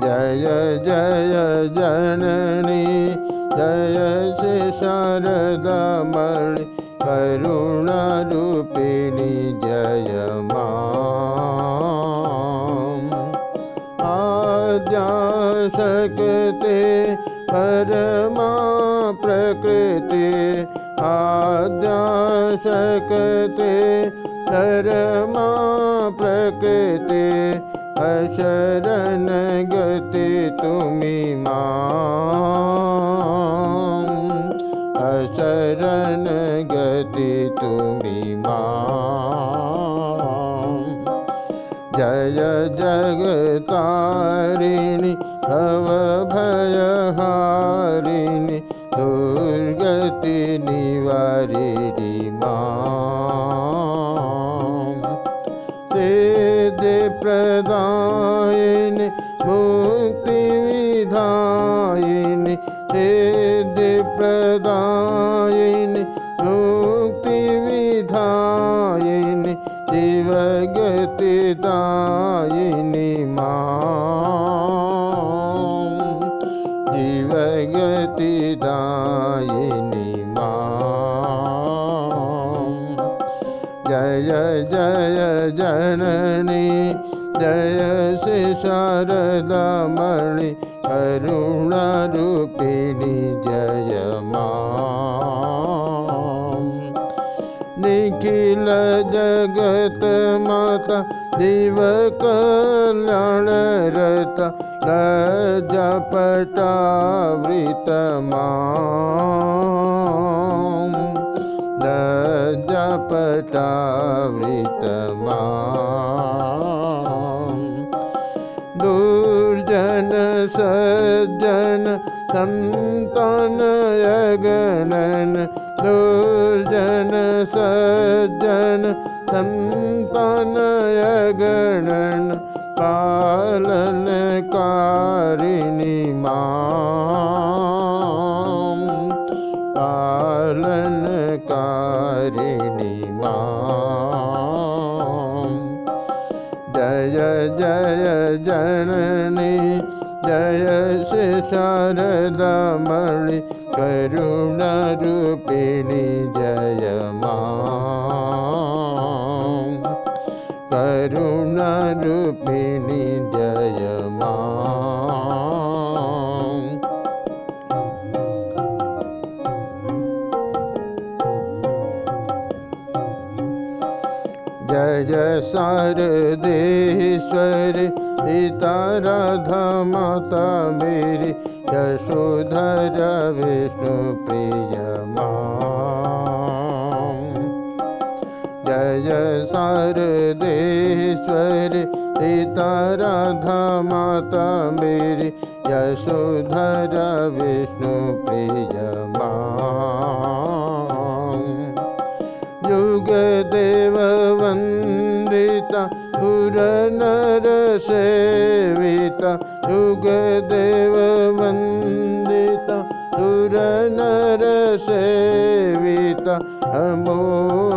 जय जय जननी, जय श्री शारदामणि करुणारूपिणि जय माम् आद्याशक्ते, परमा प्रकृति, आद्याशक्ते, परमा प्रकृति अशरण गति अशगतिमि मा अशगतिमि मा। जय जगतारिणी हव दुर्गति निवा मा। सिद्धिप्रदायिनि मुक्तिविधायिनि सिद्धिप्रदायिनि मुक्तिविधायिनि दिवगतिदायिनि माम् दिवगतिदायिनि माम् जय जय जननी। जय श्री शारदामणि करुणारूपिणि जय माम् निखिल जगत माता दिव कल्याण रता लजपटावृत माम् जटमाूर्जन सज्जन सन्तानयगणन दुर्जन सज्जन सजन सन्तानयगणन कालकारिणी मा पालन कारिणी माम जय जय जननी जय श्री शारदामणि करुणारूपिणि जय माम् करुणारूपिणि जय शारदेश्वर सीता राधा माता मेरी, यशोधर विष्णु प्रिय जय शारदेश्वर सीता राधा माता मेरी, यशोधर विष्णु प्रिय युग देव पुरनरविगदेवान्दिता सूरनरभो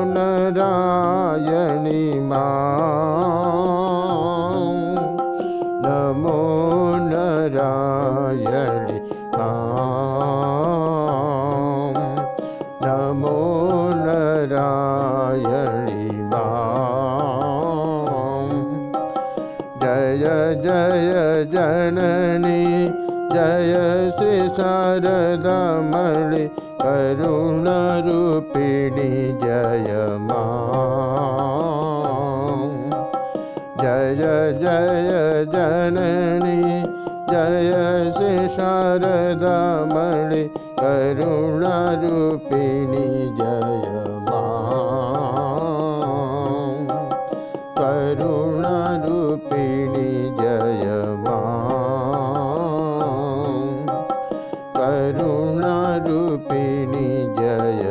नरायणी मा। जय जय जननी जय श्री शारदामणि करुणारूपिणि जय मां। जय जय जननी जय श्री शारदामणि करुणारूपिणि करुणाूपिणी जय